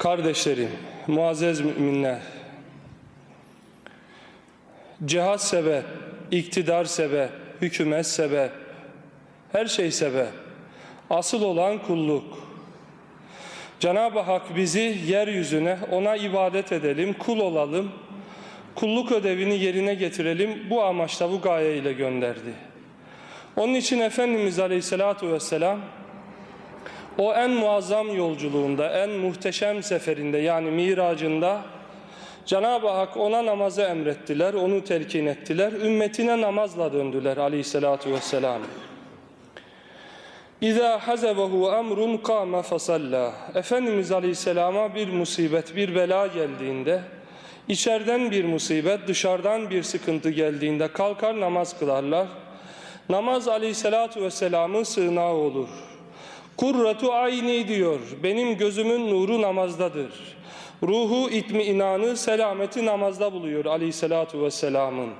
Kardeşlerim, muazzez müminler, cihat sebep, iktidar sebep, hükümet sebep, her şey sebep. Asıl olan kulluk. Cenab-ı Hak bizi yeryüzüne ona ibadet edelim, kul olalım, kulluk ödevini yerine getirelim bu amaçla bu gaye ile gönderdi. Onun için Efendimiz Aleyhisselatü Vesselam o en muazzam yolculuğunda, en muhteşem seferinde yani miracında Cenab-ı Hak ona namazı emrettiler, onu telkin ettiler. Ümmetine namazla döndüler aleyhissalatu vesselam. İza hazabahu emrun kâme fasalla. Efendimiz Aleyhisselam'a bir musibet, bir bela geldiğinde, içeriden bir musibet, dışarıdan bir sıkıntı geldiğinde kalkar namaz kılarlar. Namaz Aleyhisselatü Vesselam'ın sığınağı olur. Kurratu ayni diyor. Benim gözümün nuru namazdadır. Ruhu itmi inanı selameti namazda buluyor aleyhissalatu vesselamın.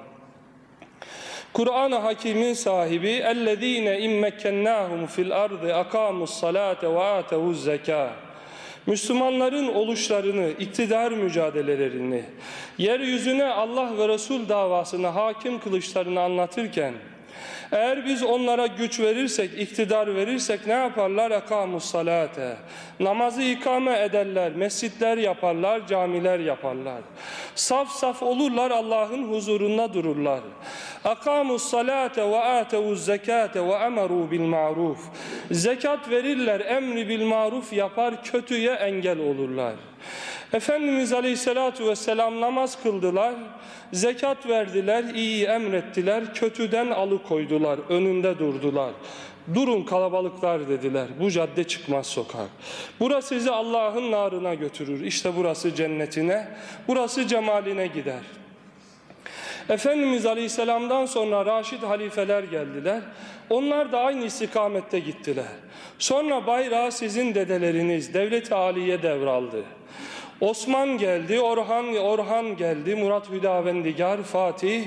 Kur'an-ı Hakim'in sahibi ellezine immekkennahum fil ardı akamus salate ve atevuz zeka. Müslümanların oluşlarını, iktidar mücadelelerini, yeryüzüne Allah ve Resul davasını hakim kılıçlarını anlatırken eğer biz onlara güç verirsek, iktidar verirsek ne yaparlar? Ekamus salate. Namazı ikame ederler, mescitler yaparlar, camiler yaparlar. Saf saf olurlar, Allah'ın huzurunda dururlar. Akamus salate ve atevuz zekate ve emeru bil maruf. Zekat verirler, emri bil maruf yapar, kötüye engel olurlar. Efendimiz Aleyhisselatü Vesselam namaz kıldılar, zekat verdiler, iyi emrettiler, kötüden alıkoydular, önünde durdular. Durun kalabalıklar dediler, bu cadde çıkmaz sokak. Burası sizi Allah'ın narına götürür, işte burası cennetine, burası cemaline gider. Efendimiz Aleyhisselam'dan sonra Raşid halifeler geldiler. Onlar da aynı istikamette gittiler. Sonra bayrağı sizin dedeleriniz Devlet-i Aliye devraldı. Osman geldi, Orhan Orhan geldi, Murat Hüdavendigar, Fatih,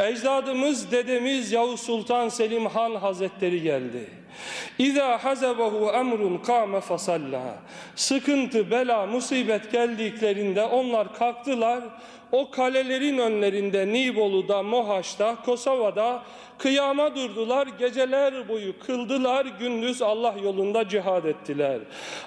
ecdadımız, dedemiz Yavuz Sultan Selim Han Hazretleri geldi. İza hazabahu emrun kâme fasalla. Sıkıntı, bela, musibet geldiklerinde onlar kalktılar. O kalelerin önlerinde Nibolu'da, Mohaç'ta, Kosova'da kıyama durdular. Geceler boyu kıldılar. Gündüz Allah yolunda cihad ettiler.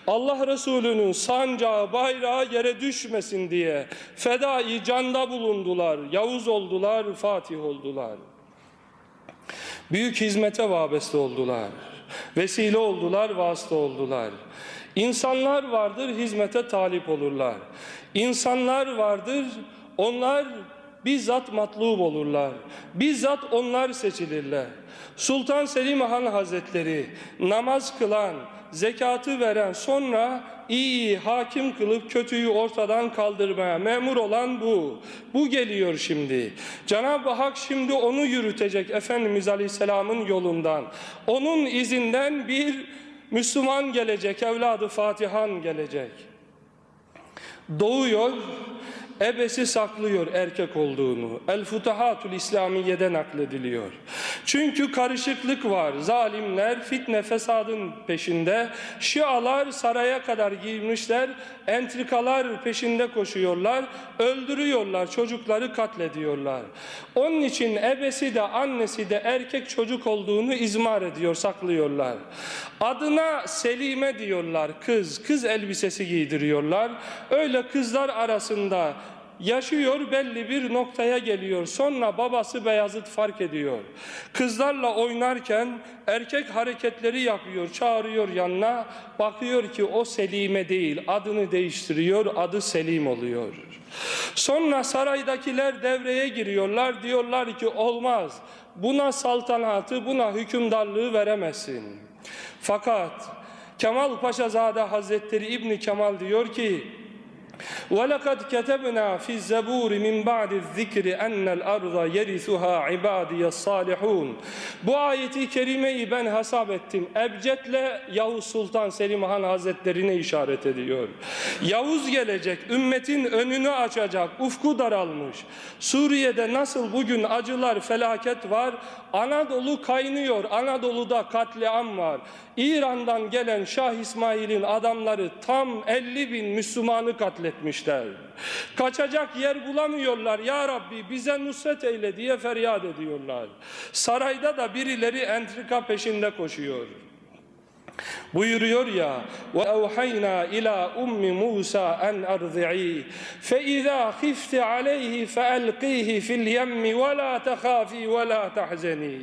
Allah Resulü'nün sancağı, bayrağı yere düşmesin diye fedai canda bulundular. Yavuz oldular, Fatih oldular. Büyük hizmete vabeste oldular. Vesile oldular, vasıta oldular. İnsanlar vardır, hizmete talip olurlar. İnsanlar vardır, onlar bizzat matlub olurlar. Bizzat onlar seçilirler. Sultan Selim Han Hazretleri namaz kılan, zekatı veren sonra iyi hakim kılıp kötüyü ortadan kaldırmaya memur olan bu. Bu geliyor şimdi. Cenab-ı Hak şimdi onu yürütecek Efendimiz Aleyhisselam'ın yolundan. Onun izinden bir Müslüman gelecek, evladı Fatihan gelecek. Doğuyor, ebesi saklıyor erkek olduğunu. El Futuhatul İslamiye'de naklediliyor. Çünkü karışıklık var. Zalimler fitne fesadın peşinde. Şialar saraya kadar girmişler. Entrikalar peşinde koşuyorlar. Öldürüyorlar. Çocukları katlediyorlar. Onun için ebesi de annesi de erkek çocuk olduğunu izmar ediyor, saklıyorlar. Adına Selime diyorlar kız. Kız elbisesi giydiriyorlar. Öyle kızlar arasında yaşıyor belli bir noktaya geliyor. Sonra babası Beyazıt fark ediyor. Kızlarla oynarken erkek hareketleri yapıyor, çağırıyor yanına. Bakıyor ki o Selime değil, adını değiştiriyor, adı Selim oluyor. Sonra saraydakiler devreye giriyorlar, diyorlar ki olmaz. Buna saltanatı, buna hükümdarlığı veremezsin. Fakat Kemal Paşazade Hazretleri İbni Kemal diyor ki وَلَقَدْ كَتَبْنَا فِي الزَّبُورِ مِنْ بَعْدِ الذِّكْرِ أَنَّ الْأَرْضَ يَرِثُهَا عِبَادِيَ الصَّالِحُونَ Bu ayeti kerimeyi ben hesap ettim. Ebced'le Yavuz Sultan Selim Han Hazretlerine işaret ediyor. Yavuz gelecek, ümmetin önünü açacak, ufku daralmış. Suriye'de nasıl bugün acılar, felaket var, Anadolu kaynıyor, Anadolu'da katliam var. İran'dan gelen Şah İsmail'in adamları tam 50 bin Müslümanı katletmişler. Kaçacak yer bulamıyorlar. Ya Rabbi bize nusret eyle diye feryat ediyorlar. Sarayda da birileri entrika peşinde koşuyor. Buyuruyor ya ve evhayna ila ummi Musa en erzi'i fe iza khifti aleyhi fe elqihi fil yemmi ve la tehafi ve la tahzeni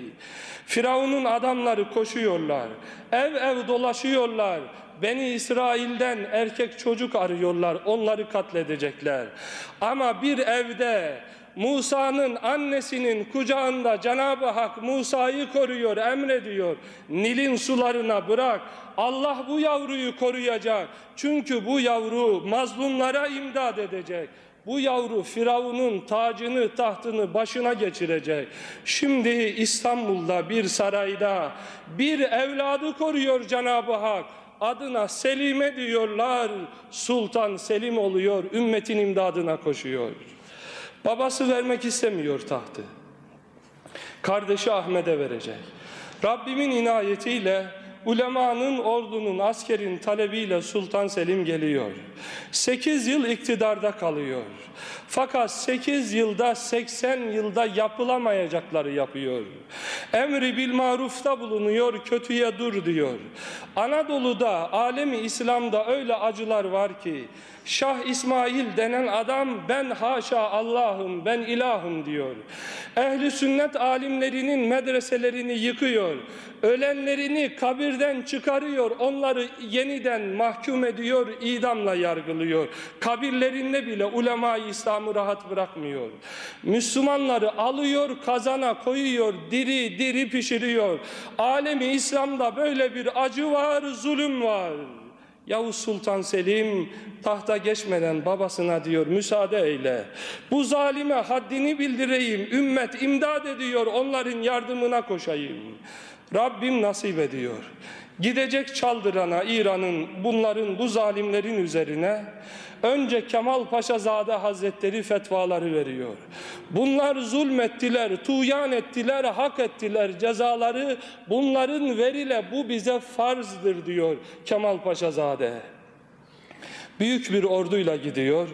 Firavun'un adamları koşuyorlar ev ev dolaşıyorlar. Beni İsrail'den erkek çocuk arıyorlar onları katledecekler. Ama bir evde Musa'nın annesinin kucağında Cenab-ı Hak Musa'yı koruyor, emrediyor. Nil'in sularına bırak. Allah bu yavruyu koruyacak. Çünkü bu yavru mazlumlara imdad edecek. Bu yavru Firavun'un tacını, tahtını başına geçirecek. Şimdi İstanbul'da bir sarayda bir evladı koruyor Cenab-ı Hak. Adına Selime diyorlar. Sultan Selim oluyor, ümmetin imdadına koşuyor. Babası vermek istemiyor tahtı. Kardeşi Ahmet'e verecek. Rabbimin inayetiyle ulemanın, ordunun, askerin talebiyle Sultan Selim geliyor. 8 yıl iktidarda kalıyor. Fakat 8 yılda 80 yılda yapılamayacakları yapıyor. Emri bil marufta bulunuyor, kötüye dur diyor. Anadolu'da, alemi İslam'da öyle acılar var ki Şah İsmail denen adam ben haşa Allah'ım ben ilahım diyor. Ehli sünnet alimlerinin medreselerini yıkıyor. Ölenlerini kabirden çıkarıyor. Onları yeniden mahkum ediyor, idamla yargılıyor. Kabirlerinde bile ulema-i İslam'ı rahat bırakmıyor. Müslümanları alıyor, kazana koyuyor, diri diri pişiriyor. Alemi İslam'da böyle bir acı var, zulüm var. Yavuz Sultan Selim tahta geçmeden babasına diyor müsaade eyle. Bu zalime haddini bildireyim. Ümmet imdad ediyor onların yardımına koşayım. Rabbim nasip ediyor. Gidecek Çaldırana İran'ın bunların bu zalimlerin üzerine önce Kemal Paşazade Hazretleri fetvaları veriyor. Bunlar zulmettiler, tuyan ettiler, hak ettiler cezaları bunların verile bu bize farzdır diyor Kemal Paşazade. Büyük bir orduyla gidiyor.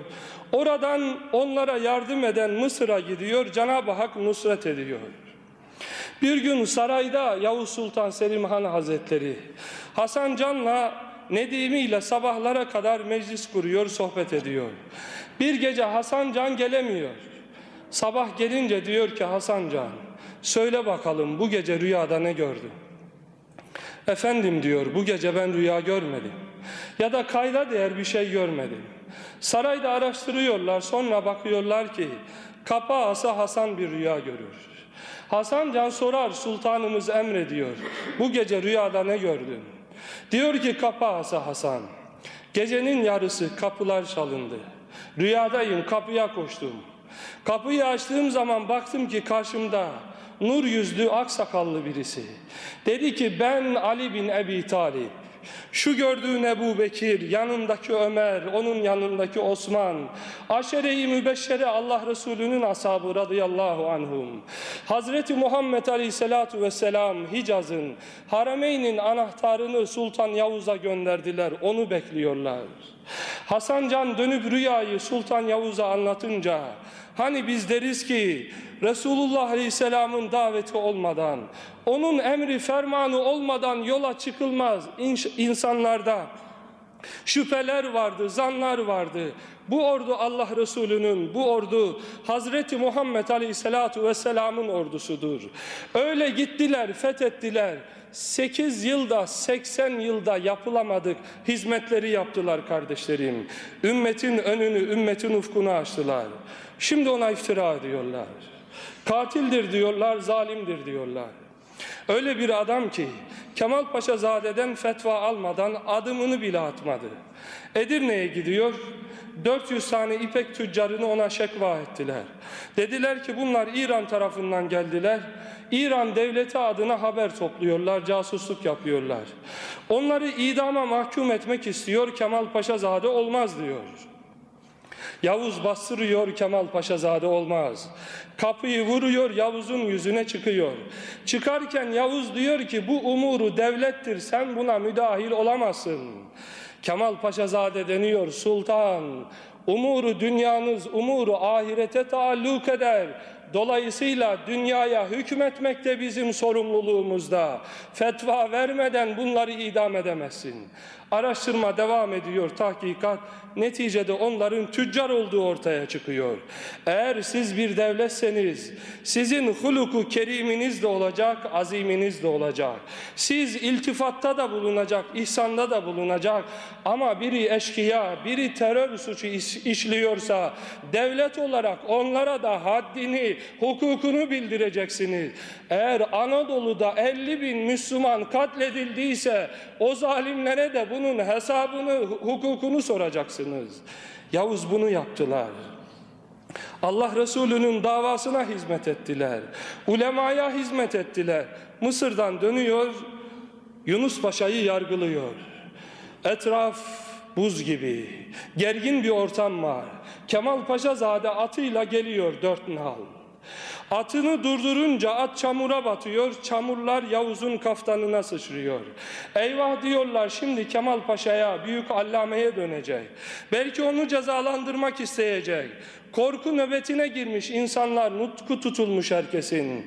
Oradan onlara yardım eden Mısır'a gidiyor. Cenab-ı Hak nusret ediyor. Bir gün sarayda Yavuz Sultan Selim Han Hazretleri Hasan Can'la Nedimi ile sabahlara kadar meclis kuruyor, sohbet ediyor. Bir gece Hasan Can gelemiyor. Sabah gelince diyor ki Hasan Can, söyle bakalım bu gece rüyada ne gördün? Efendim diyor, bu gece ben rüya görmedim. Ya da kayda değer bir şey görmedim. Sarayda araştırıyorlar, sonra bakıyorlar ki kapı asa Hasan bir rüya görür. Hasan Can sorar, sultanımız emrediyor. Bu gece rüyada ne gördün? Diyor ki kapı asa Hasan. Gecenin yarısı kapılar çalındı. Rüyadayım, kapıya koştum. Kapıyı açtığım zaman baktım ki karşımda nur yüzlü aksakallı birisi. Dedi ki ben Ali bin Ebi Talip. Şu gördüğün Ebu Bekir, yanındaki Ömer, onun yanındaki Osman, aşere-i mübeşşere Allah Resulü'nün ashabı radıyallahu anhum. Hazreti Muhammed aleyhissalatu vesselam Hicaz'ın, Harameyn'in anahtarını Sultan Yavuz'a gönderdiler, onu bekliyorlar. Hasan Can dönüp rüyayı Sultan Yavuz'a anlatınca, hani biz deriz ki Resulullah Aleyhisselam'ın daveti olmadan, onun emri fermanı olmadan yola çıkılmaz insanlarda. Şüpheler vardı, zanlar vardı. Bu ordu Allah Resulü'nün, bu ordu Hazreti Muhammed Aleyhisselatu Vesselam'ın ordusudur. Öyle gittiler, fethettiler. 8 yılda, 80 yılda yapılamadık hizmetleri yaptılar kardeşlerim. Ümmetin önünü, ümmetin ufkunu açtılar. Şimdi ona iftira ediyorlar. Katildir diyorlar, zalimdir diyorlar. Öyle bir adam ki Kemal Paşa Zade'den fetva almadan adımını bile atmadı. Edirne'ye gidiyor. 400 tane ipek tüccarını ona şekva ettiler. Dediler ki bunlar İran tarafından geldiler. İran devleti adına haber topluyorlar, casusluk yapıyorlar. Onları idama mahkum etmek istiyor, Kemal Paşazade olmaz diyor. Yavuz bastırıyor Kemal Paşazade olmaz. Kapıyı vuruyor Yavuz'un yüzüne çıkıyor. Çıkarken Yavuz diyor ki bu umuru devlettir sen buna müdahil olamazsın. Kemal Paşazade deniyor sultan. Umuru dünyanız umuru ahirete taalluk eder. Dolayısıyla dünyaya hükmetmek de bizim sorumluluğumuzda. Fetva vermeden bunları idam edemezsin. Araştırma devam ediyor, tahkikat. Neticede onların tüccar olduğu ortaya çıkıyor. Eğer siz bir devletseniz, sizin huluku keriminiz de olacak, aziminiz de olacak. Siz iltifatta da bulunacak, ihsanda da bulunacak. Ama biri eşkıya, biri terör suçu işliyorsa, devlet olarak onlara da haddini, hukukunu bildireceksiniz. Eğer Anadolu'da 50 bin Müslüman katledildiyse, o zalimlere de bunun hesabını, hukukunu soracaksınız. Yavuz bunu yaptılar. Allah Resulü'nün davasına hizmet ettiler. Ulemaya hizmet ettiler. Mısır'dan dönüyor, Yunus Paşa'yı yargılıyor. Etraf buz gibi, gergin bir ortam var. Kemal Paşazade atıyla geliyor dört nal. Atını durdurunca at çamura batıyor, çamurlar Yavuz'un kaftanına sıçrıyor. Eyvah diyorlar şimdi Kemal Paşa'ya, büyük allameye dönecek. Belki onu cezalandırmak isteyecek. Korku nöbetine girmiş insanlar, nutku tutulmuş herkesin.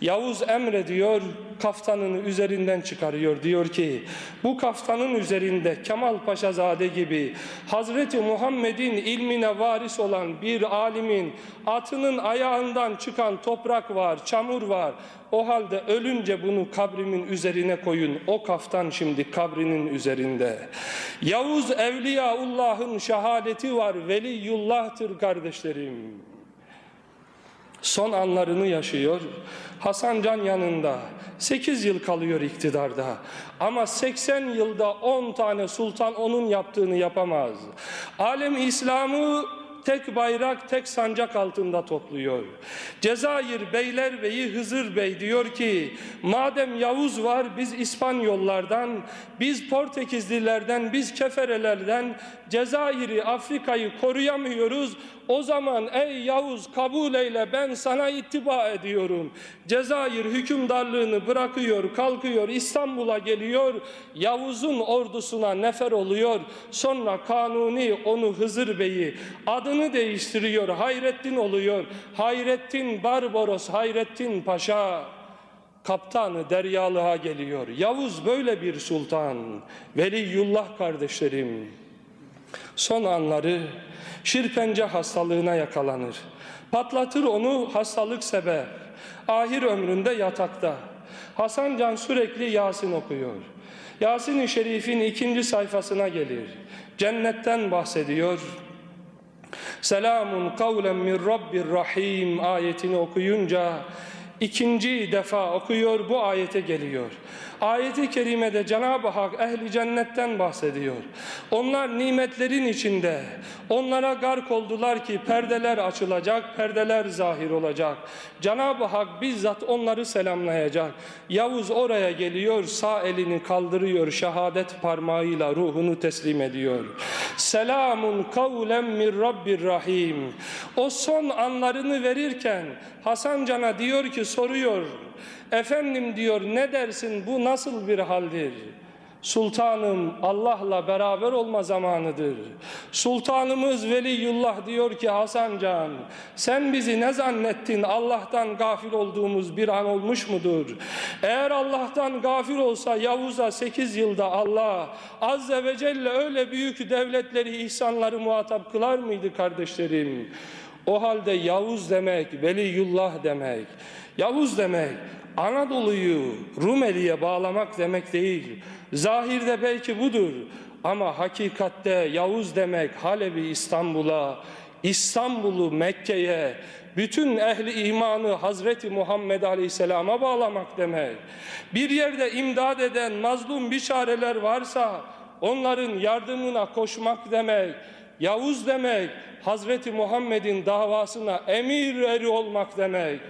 Yavuz emrediyor, kaftanını üzerinden çıkarıyor. Diyor ki bu kaftanın üzerinde Kemal Paşazade gibi Hazreti Muhammed'in ilmine varis olan bir alimin atının ayağından çıkan toprak var, çamur var. O halde ölünce bunu kabrimin üzerine koyun. O kaftan şimdi kabrinin üzerinde. Yavuz Evliyaullah'ın şehadeti var. Veliyullah'tır kardeşlerim son anlarını yaşıyor. Hasan Can yanında 8 yıl kalıyor iktidarda. Ama 80 yılda 10 tane sultan onun yaptığını yapamaz. Alem İslam'ı tek bayrak, tek sancak altında topluyor. Cezayir Beylerbeyi Hızır Bey diyor ki, madem Yavuz var biz İspanyollardan, biz Portekizlilerden, biz Keferelerden Cezayir'i, Afrika'yı koruyamıyoruz. O zaman ey Yavuz kabul eyle ben sana ittiba ediyorum. Cezayir hükümdarlığını bırakıyor, kalkıyor, İstanbul'a geliyor. Yavuz'un ordusuna nefer oluyor. Sonra Kanuni onu Hızır Bey'i adını değiştiriyor. Hayrettin oluyor. Hayrettin Barbaros, Hayrettin Paşa kaptanı Deryalığa geliyor. Yavuz böyle bir sultan. Veliyullah kardeşlerim. Son anları şirpence hastalığına yakalanır. Patlatır onu hastalık sebep. Ahir ömründe yatakta. Hasan Can sürekli Yasin okuyor. Yasin-i Şerif'in ikinci sayfasına gelir. Cennetten bahsediyor. Selamun kavlen min Rabbir Rahim ayetini okuyunca ikinci defa okuyor bu ayete geliyor. Ayeti kerimede Cenab-ı Hak ehli cennetten bahsediyor. Onlar nimetlerin içinde. Onlara gark oldular ki perdeler açılacak, perdeler zahir olacak. Cenab-ı Hak bizzat onları selamlayacak. Yavuz oraya geliyor, sağ elini kaldırıyor, şehadet parmağıyla ruhunu teslim ediyor. Selamun kavlem min Rabbir Rahim. O son anlarını verirken Hasan Can'a diyor ki soruyor. Efendim diyor ne dersin bu nasıl bir haldir? Sultanım Allah'la beraber olma zamanıdır. Sultanımız Veliyullah diyor ki Hasan Can sen bizi ne zannettin Allah'tan gafil olduğumuz bir an olmuş mudur? Eğer Allah'tan gafil olsa Yavuz'a 8 yılda Allah Azze ve Celle öyle büyük devletleri ihsanları muhatap kılar mıydı kardeşlerim? O halde Yavuz demek Veliyullah demek. Yavuz demek Anadolu'yu Rumeli'ye bağlamak demek değil. Zahirde belki budur ama hakikatte Yavuz demek Halep'i İstanbul'a, İstanbul'u Mekke'ye, bütün ehli imanı Hazreti Muhammed Aleyhisselam'a bağlamak demek. Bir yerde imdad eden mazlum biçareler varsa onların yardımına koşmak demek. Yavuz demek Hazreti Muhammed'in davasına emir eri olmak demek.